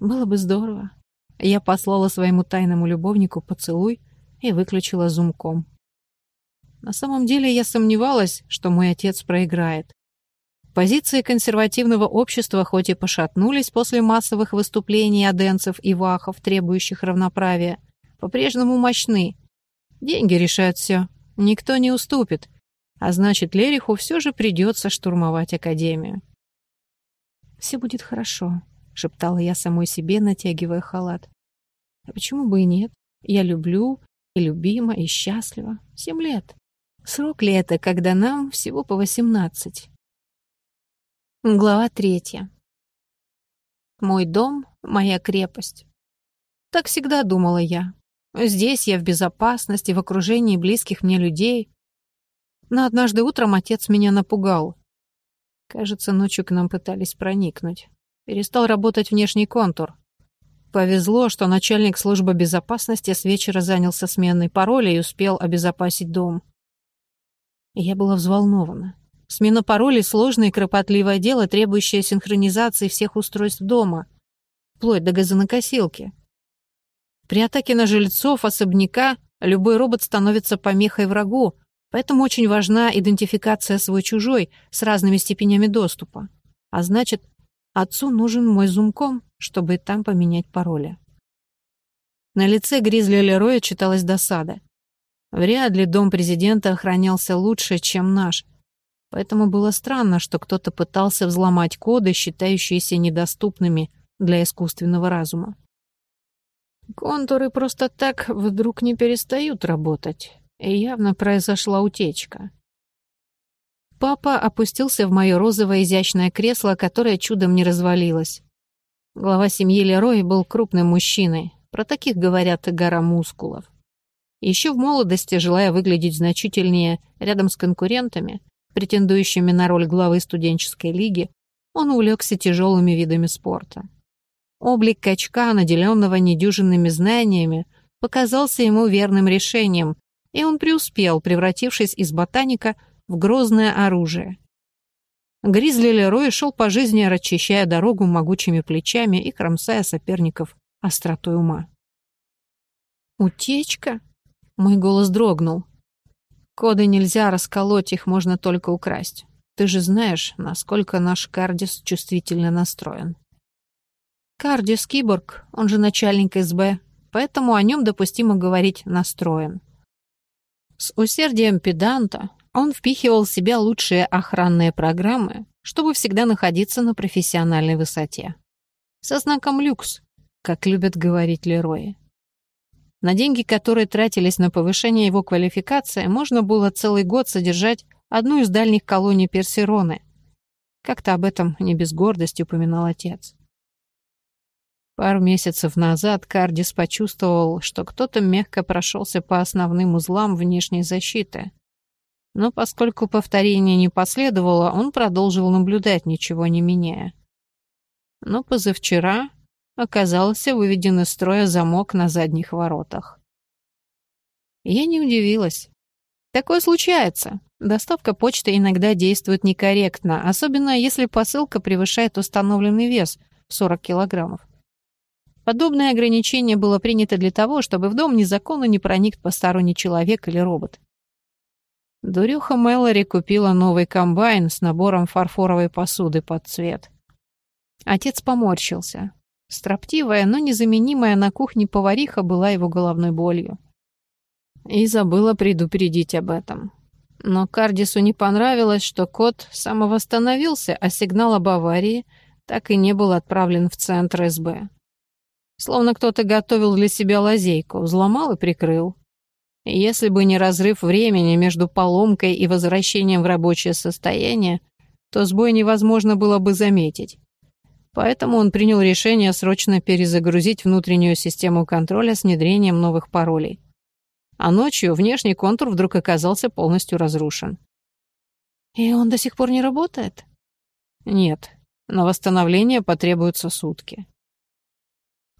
Было бы здорово. Я послала своему тайному любовнику поцелуй и выключила зумком. На самом деле я сомневалась, что мой отец проиграет. Позиции консервативного общества хоть и пошатнулись после массовых выступлений аденцев и вахов, требующих равноправия, по-прежнему мощны. Деньги решают все. Никто не уступит. А значит, Лериху все же придется штурмовать Академию. «Все будет хорошо», — шептала я самой себе, натягивая халат. «А почему бы и нет? Я люблю, и любима, и счастлива. Семь лет. Срок ли это, когда нам всего по восемнадцать?» Глава третья. Мой дом — моя крепость. Так всегда думала я. Здесь я в безопасности, в окружении близких мне людей. Но однажды утром отец меня напугал. Кажется, ночью к нам пытались проникнуть. Перестал работать внешний контур. Повезло, что начальник службы безопасности с вечера занялся сменой пароля и успел обезопасить дом. Я была взволнована. Смена паролей — сложное и кропотливое дело, требующее синхронизации всех устройств дома, вплоть до газонокосилки. При атаке на жильцов особняка любой робот становится помехой врагу, поэтому очень важна идентификация свой-чужой с разными степенями доступа. А значит, отцу нужен мой зумком, чтобы там поменять пароли. На лице Гризли Лероя читалась досада. Вряд ли дом президента охранялся лучше, чем наш — Поэтому было странно, что кто-то пытался взломать коды, считающиеся недоступными для искусственного разума. Контуры просто так вдруг не перестают работать, и явно произошла утечка. Папа опустился в мое розовое изящное кресло, которое чудом не развалилось. Глава семьи Лерой был крупным мужчиной, про таких говорят гора мускулов. Еще в молодости, желая выглядеть значительнее рядом с конкурентами, претендующими на роль главы студенческой лиги, он увлекся тяжелыми видами спорта. Облик качка, наделенного недюжинными знаниями, показался ему верным решением, и он преуспел, превратившись из ботаника в грозное оружие. Гризли Лерой шел по жизни, расчищая дорогу могучими плечами и кромсая соперников остротой ума. «Утечка?» Мой голос дрогнул. Коды нельзя расколоть, их можно только украсть. Ты же знаешь, насколько наш Кардис чувствительно настроен. Кардис — киборг, он же начальник СБ, поэтому о нем допустимо говорить «настроен». С усердием педанта он впихивал в себя лучшие охранные программы, чтобы всегда находиться на профессиональной высоте. Со знаком «люкс», как любят говорить Лерои. На деньги, которые тратились на повышение его квалификации, можно было целый год содержать одну из дальних колоний Персероны. Как-то об этом не без гордости упоминал отец. Пару месяцев назад Кардис почувствовал, что кто-то мягко прошелся по основным узлам внешней защиты. Но поскольку повторения не последовало, он продолжил наблюдать, ничего не меняя. Но позавчера оказался выведен из строя замок на задних воротах. Я не удивилась. Такое случается. Доставка почты иногда действует некорректно, особенно если посылка превышает установленный вес в 40 килограммов. Подобное ограничение было принято для того, чтобы в дом незаконно не проник посторонний человек или робот. Дурюха Мэлори купила новый комбайн с набором фарфоровой посуды под цвет. Отец поморщился. Строптивая, но незаменимая на кухне повариха была его головной болью. И забыла предупредить об этом. Но Кардису не понравилось, что кот самовосстановился, а сигнал об аварии так и не был отправлен в центр СБ. Словно кто-то готовил для себя лазейку, взломал и прикрыл. Если бы не разрыв времени между поломкой и возвращением в рабочее состояние, то сбой невозможно было бы заметить. Поэтому он принял решение срочно перезагрузить внутреннюю систему контроля с внедрением новых паролей. А ночью внешний контур вдруг оказался полностью разрушен. «И он до сих пор не работает?» «Нет. На восстановление потребуются сутки».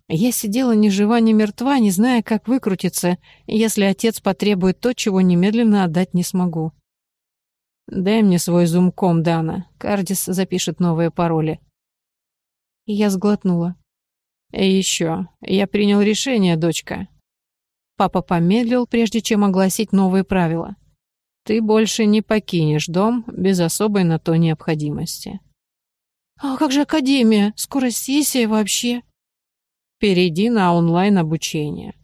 Я сидела ни жива, ни мертва, не зная, как выкрутиться, если отец потребует то, чего немедленно отдать не смогу. «Дай мне свой зумком, Дана. Кардис запишет новые пароли», я сглотнула. Еще, я принял решение, дочка. Папа помедлил, прежде чем огласить новые правила. Ты больше не покинешь дом без особой на то необходимости. А как же академия? Скоро сессия вообще. Перейди на онлайн-обучение.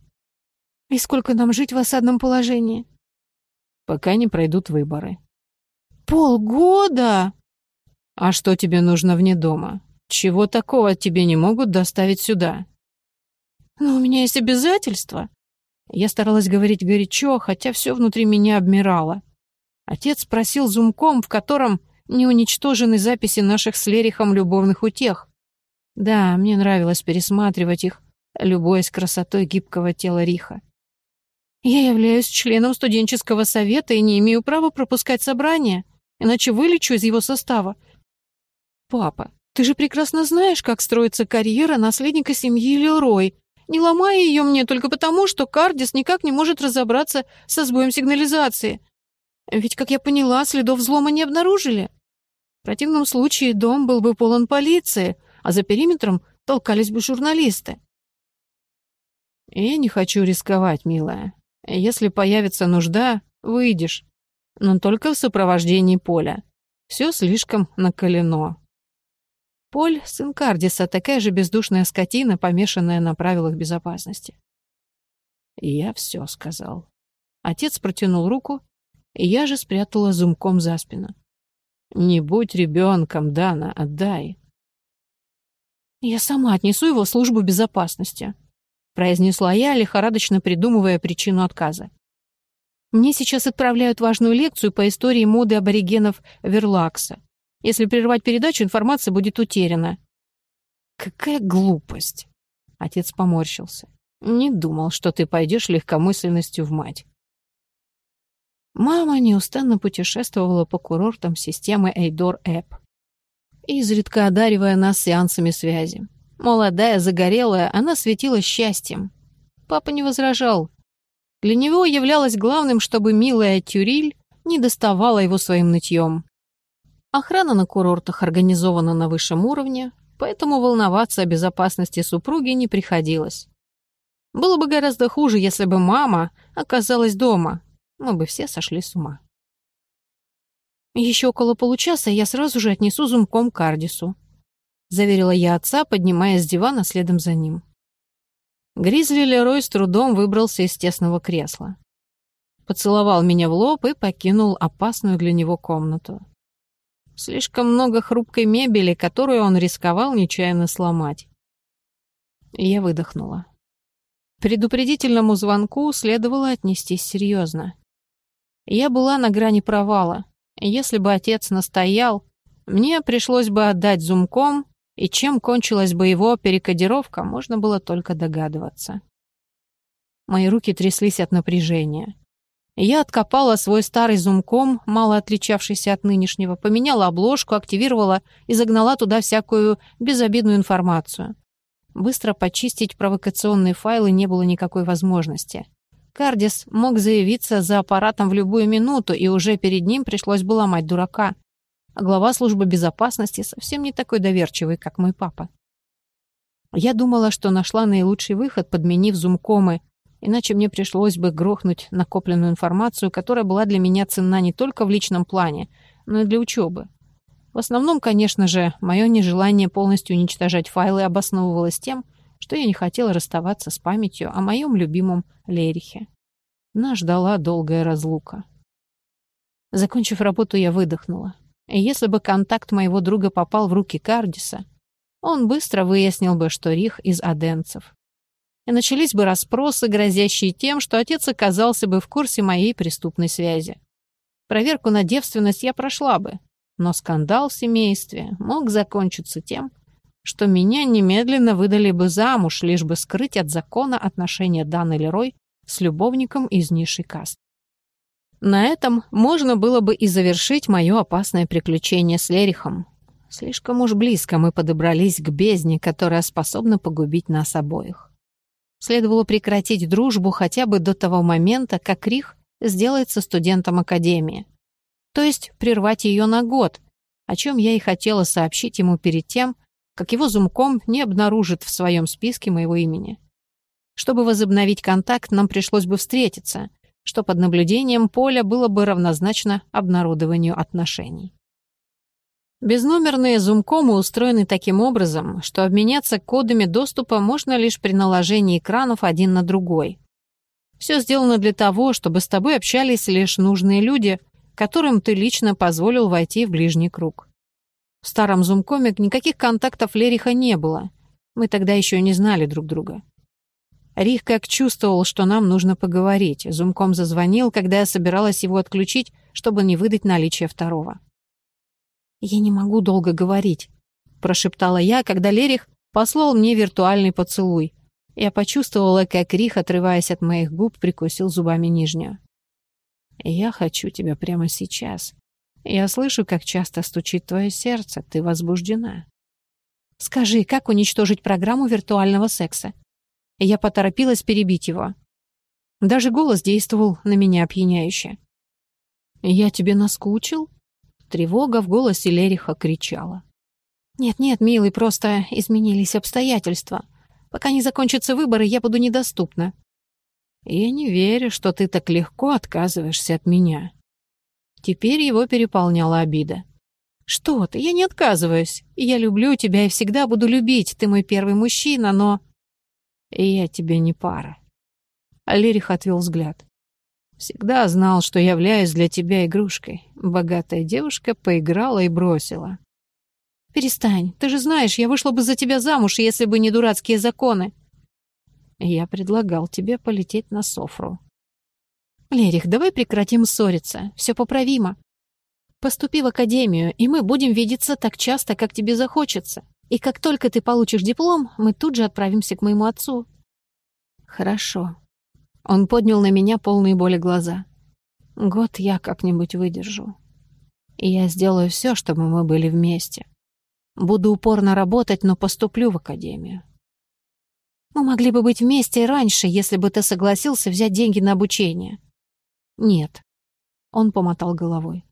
И сколько нам жить в осадном положении? Пока не пройдут выборы. Полгода? А что тебе нужно вне дома? Чего такого тебе не могут доставить сюда? Но у меня есть обязательства. Я старалась говорить горячо, хотя все внутри меня обмирало. Отец спросил зумком, в котором не уничтожены записи наших с Лерихом любовных утех. Да, мне нравилось пересматривать их, любуясь красотой гибкого тела Риха. Я являюсь членом студенческого совета и не имею права пропускать собрания, иначе вылечу из его состава. Папа, ты же прекрасно знаешь, как строится карьера наследника семьи Лилрой. Не ломай ее мне только потому, что Кардис никак не может разобраться со сбоем сигнализации. Ведь, как я поняла, следов взлома не обнаружили. В противном случае дом был бы полон полиции, а за периметром толкались бы журналисты. Я не хочу рисковать, милая. Если появится нужда, выйдешь. Но только в сопровождении Поля. Все слишком накалено. Поль, сын Кардиса, такая же бездушная скотина, помешанная на правилах безопасности. Я все сказал. Отец протянул руку, и я же спрятала зумком за спину. «Не будь ребенком, Дана, отдай». «Я сама отнесу его в службу безопасности», — произнесла я, лихорадочно придумывая причину отказа. «Мне сейчас отправляют важную лекцию по истории моды аборигенов Верлакса. Если прервать передачу, информация будет утеряна». «Какая глупость!» — отец поморщился. «Не думал, что ты пойдешь легкомысленностью в мать». Мама неустанно путешествовала по курортам системы Эйдор Эп, изредка одаривая нас сеансами связи. Молодая, загорелая, она светила счастьем. Папа не возражал. Для него являлось главным, чтобы милая Тюриль не доставала его своим нытьем. Охрана на курортах организована на высшем уровне, поэтому волноваться о безопасности супруги не приходилось. Было бы гораздо хуже, если бы мама оказалась дома, мы бы все сошли с ума. «Еще около получаса я сразу же отнесу зумком к Ардису», — заверила я отца, поднимаясь с дивана следом за ним. Гризли Лерой с трудом выбрался из тесного кресла. Поцеловал меня в лоб и покинул опасную для него комнату. Слишком много хрупкой мебели, которую он рисковал нечаянно сломать. Я выдохнула. Предупредительному звонку следовало отнестись серьезно. Я была на грани провала. Если бы отец настоял, мне пришлось бы отдать зумком, и чем кончилась бы его перекодировка, можно было только догадываться. Мои руки тряслись от напряжения. Я откопала свой старый зумком, мало отличавшийся от нынешнего, поменяла обложку, активировала и загнала туда всякую безобидную информацию. Быстро почистить провокационные файлы не было никакой возможности. Кардис мог заявиться за аппаратом в любую минуту, и уже перед ним пришлось бы ломать дурака. А глава службы безопасности совсем не такой доверчивый, как мой папа. Я думала, что нашла наилучший выход, подменив зумкомы, иначе мне пришлось бы грохнуть накопленную информацию, которая была для меня ценна не только в личном плане, но и для учебы. В основном, конечно же, мое нежелание полностью уничтожать файлы обосновывалось тем, что я не хотела расставаться с памятью о моем любимом Лерихе. Нас ждала долгая разлука. Закончив работу, я выдохнула. И если бы контакт моего друга попал в руки Кардиса, он быстро выяснил бы, что Рих из аденцев. И начались бы расспросы, грозящие тем, что отец оказался бы в курсе моей преступной связи. Проверку на девственность я прошла бы, но скандал в семействе мог закончиться тем, что меня немедленно выдали бы замуж, лишь бы скрыть от закона отношения Даны Лерой с любовником из низшей касты. На этом можно было бы и завершить мое опасное приключение с Лерихом. Слишком уж близко мы подобрались к бездне, которая способна погубить нас обоих. Следовало прекратить дружбу хотя бы до того момента, как Рих сделается студентом Академии. То есть прервать ее на год, о чем я и хотела сообщить ему перед тем, как его зумком не обнаружит в своем списке моего имени. Чтобы возобновить контакт, нам пришлось бы встретиться, что под наблюдением поля было бы равнозначно обнародованию отношений. Безномерные зумкомы устроены таким образом, что обменяться кодами доступа можно лишь при наложении экранов один на другой. Все сделано для того, чтобы с тобой общались лишь нужные люди, которым ты лично позволил войти в ближний круг. В старом зумкоме никаких контактов Лериха не было. Мы тогда еще не знали друг друга. Рих как чувствовал, что нам нужно поговорить. Зумком зазвонил, когда я собиралась его отключить, чтобы не выдать наличие второго. «Я не могу долго говорить», — прошептала я, когда Лерих послал мне виртуальный поцелуй. Я почувствовала, как Рих, отрываясь от моих губ, прикусил зубами нижнюю. «Я хочу тебя прямо сейчас. Я слышу, как часто стучит твое сердце. Ты возбуждена». «Скажи, как уничтожить программу виртуального секса?» Я поторопилась перебить его. Даже голос действовал на меня опьяняюще. «Я тебе наскучил?» Тревога в голосе Лериха кричала. «Нет-нет, милый, просто изменились обстоятельства. Пока не закончатся выборы, я буду недоступна». «Я не верю, что ты так легко отказываешься от меня». Теперь его переполняла обида. «Что ты? Я не отказываюсь. Я люблю тебя и всегда буду любить. Ты мой первый мужчина, но...» Я тебе не пара. Алерих отвел взгляд. Всегда знал, что являюсь для тебя игрушкой. Богатая девушка поиграла и бросила. «Перестань. Ты же знаешь, я вышла бы за тебя замуж, если бы не дурацкие законы». Я предлагал тебе полететь на Софру. «Лерих, давай прекратим ссориться. Все поправимо. Поступи в академию, и мы будем видеться так часто, как тебе захочется. И как только ты получишь диплом, мы тут же отправимся к моему отцу». «Хорошо». Он поднял на меня полные боли глаза. «Год я как-нибудь выдержу. И я сделаю все, чтобы мы были вместе. Буду упорно работать, но поступлю в академию». «Мы могли бы быть вместе раньше, если бы ты согласился взять деньги на обучение». «Нет». Он помотал головой.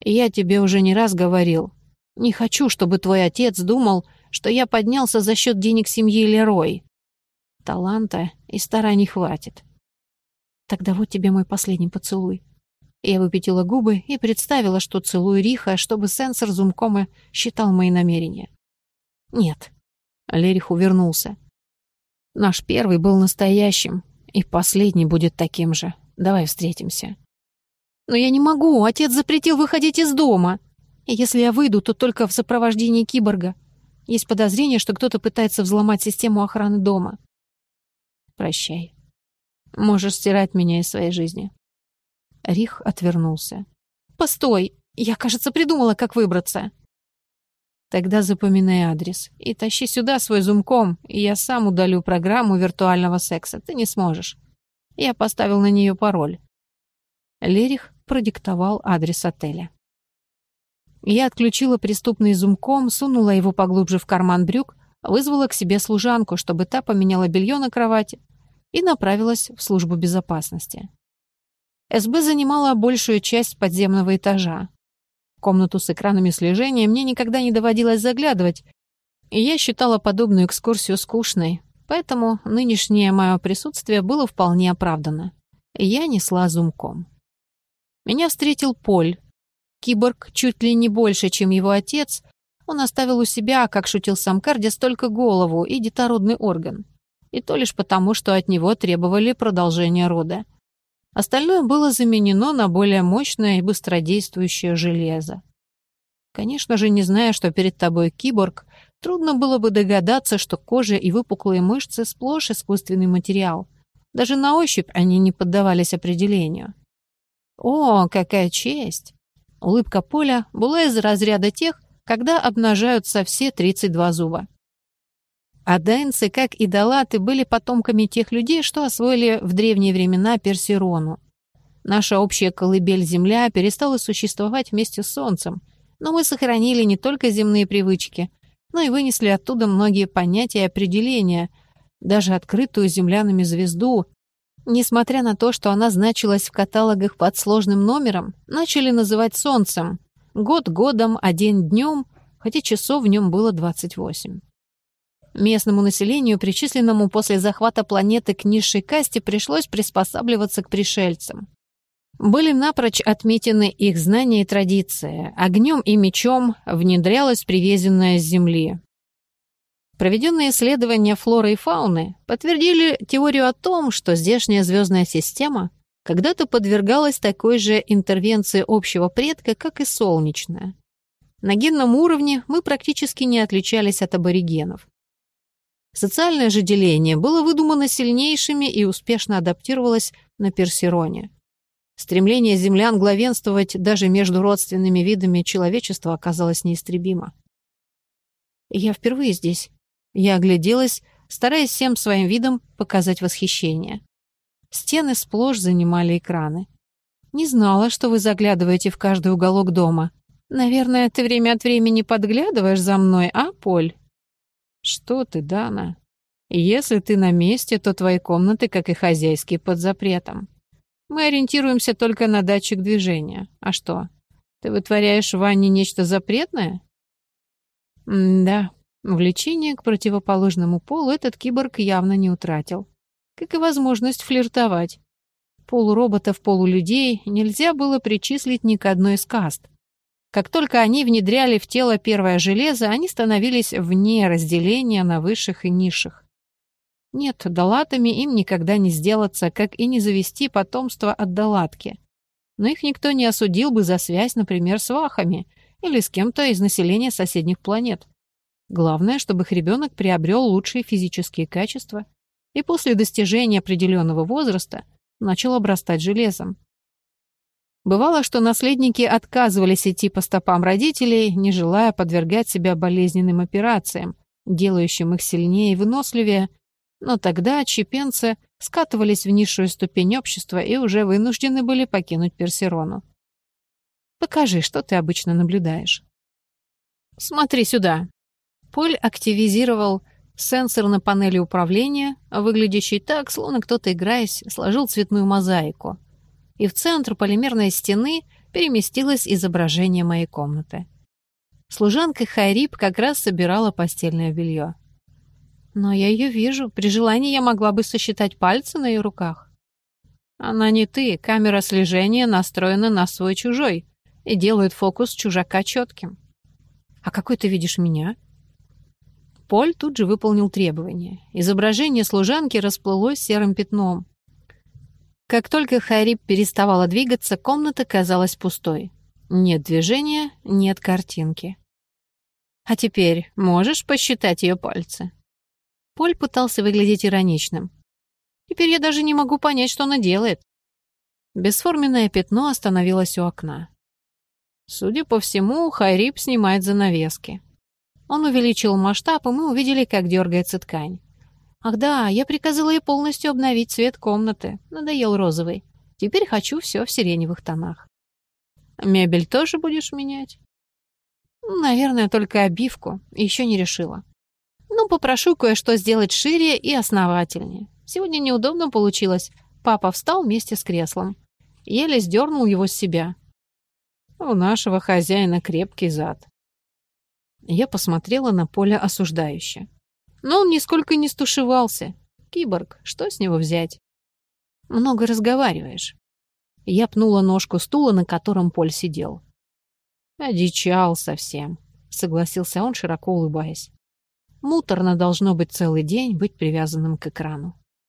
«Я тебе уже не раз говорил, не хочу, чтобы твой отец думал, что я поднялся за счет денег семьи Лерой. Таланта и стараний хватит. Тогда вот тебе мой последний поцелуй. Я выпятила губы и представила, что целую Риха, чтобы сенсор зумкома считал мои намерения. Нет. Лерих увернулся. Наш первый был настоящим, и последний будет таким же. Давай встретимся. Но я не могу, отец запретил выходить из дома. И если я выйду, то только в сопровождении киборга. Есть подозрение, что кто-то пытается взломать систему охраны дома. Прощай. Можешь стирать меня из своей жизни. Рих отвернулся. Постой, я, кажется, придумала, как выбраться. Тогда запоминай адрес и тащи сюда свой зумком, и я сам удалю программу виртуального секса. Ты не сможешь. Я поставил на нее пароль. Лерих продиктовал адрес отеля. Я отключила преступный зумком, сунула его поглубже в карман брюк, вызвала к себе служанку, чтобы та поменяла белье на кровати, и направилась в службу безопасности. СБ занимала большую часть подземного этажа. комнату с экранами слежения мне никогда не доводилось заглядывать, и я считала подобную экскурсию скучной, поэтому нынешнее мое присутствие было вполне оправдано. Я несла зумком. Меня встретил Поль, Киборг чуть ли не больше, чем его отец, он оставил у себя, как шутил сам Кардис, только голову и детородный орган. И то лишь потому, что от него требовали продолжения рода. Остальное было заменено на более мощное и быстродействующее железо. Конечно же, не зная, что перед тобой киборг, трудно было бы догадаться, что кожа и выпуклые мышцы сплошь искусственный материал. Даже на ощупь они не поддавались определению. О, какая честь! Улыбка Поля была из разряда тех, когда обнажаются все 32 зуба. Адайнцы, как и Далаты, были потомками тех людей, что освоили в древние времена Персирону. Наша общая колыбель Земля перестала существовать вместе с Солнцем, но мы сохранили не только земные привычки, но и вынесли оттуда многие понятия и определения, даже открытую землянами звезду, Несмотря на то, что она значилась в каталогах под сложным номером, начали называть солнцем. Год годом, а день днем, хотя часов в нем было 28. Местному населению, причисленному после захвата планеты к низшей касте, пришлось приспосабливаться к пришельцам. Были напрочь отметены их знания и традиции. Огнем и мечом внедрялось привезенное с Земли. Проведенные исследования флоры и фауны подтвердили теорию о том, что здешняя звездная система когда-то подвергалась такой же интервенции общего предка, как и солнечная. На генном уровне мы практически не отличались от аборигенов. Социальное же деление было выдумано сильнейшими и успешно адаптировалось на Персероне. Стремление землян главенствовать даже между родственными видами человечества оказалось неистребимо. Я впервые здесь. Я огляделась, стараясь всем своим видом показать восхищение. Стены сплошь занимали экраны. Не знала, что вы заглядываете в каждый уголок дома. Наверное, ты время от времени подглядываешь за мной, а, Поль? «Что ты, Дана? Если ты на месте, то твои комнаты, как и хозяйские, под запретом. Мы ориентируемся только на датчик движения. А что, ты вытворяешь в ванне нечто запретное?» М «Да, влечение к противоположному полу этот киборг явно не утратил. Как и возможность флиртовать. Полуроботов-полулюдей нельзя было причислить ни к одной из каст. Как только они внедряли в тело первое железо, они становились вне разделения на высших и низших. Нет, долатами им никогда не сделаться, как и не завести потомство от долатки. Но их никто не осудил бы за связь, например, с вахами или с кем-то из населения соседних планет. Главное, чтобы их ребенок приобрел лучшие физические качества и после достижения определенного возраста начал обрастать железом. Бывало, что наследники отказывались идти по стопам родителей, не желая подвергать себя болезненным операциям, делающим их сильнее и выносливее, но тогда чепенцы скатывались в низшую ступень общества и уже вынуждены были покинуть Персерону. «Покажи, что ты обычно наблюдаешь». «Смотри сюда». Поль активизировал сенсор на панели управления, выглядящий так, словно кто-то, играясь, сложил цветную мозаику — и в центр полимерной стены переместилось изображение моей комнаты. Служанка Хайрип как раз собирала постельное белье. Но я ее вижу. При желании я могла бы сосчитать пальцы на ее руках. Она не ты. Камера слежения настроена на свой-чужой и делает фокус чужака четким. А какой ты видишь меня? Поль тут же выполнил требование. Изображение служанки расплылось серым пятном. Как только Хариб переставала двигаться, комната казалась пустой. Нет движения, нет картинки. «А теперь можешь посчитать ее пальцы?» Поль пытался выглядеть ироничным. «Теперь я даже не могу понять, что она делает». Бесформенное пятно остановилось у окна. Судя по всему, Хайрип снимает занавески. Он увеличил масштаб, и мы увидели, как дергается ткань. Ах да, я приказала ей полностью обновить цвет комнаты. Надоел розовый. Теперь хочу все в сиреневых тонах. Мебель тоже будешь менять? Наверное, только обивку. Еще не решила. Ну, попрошу кое-что сделать шире и основательнее. Сегодня неудобно получилось. Папа встал вместе с креслом. Еле сдернул его с себя. У нашего хозяина крепкий зад. Я посмотрела на поле осуждающе. Но он нисколько не стушевался. Киборг, что с него взять? Много разговариваешь. Я пнула ножку стула, на котором Поль сидел. «Одичал совсем», — согласился он, широко улыбаясь. «Муторно должно быть целый день быть привязанным к экрану».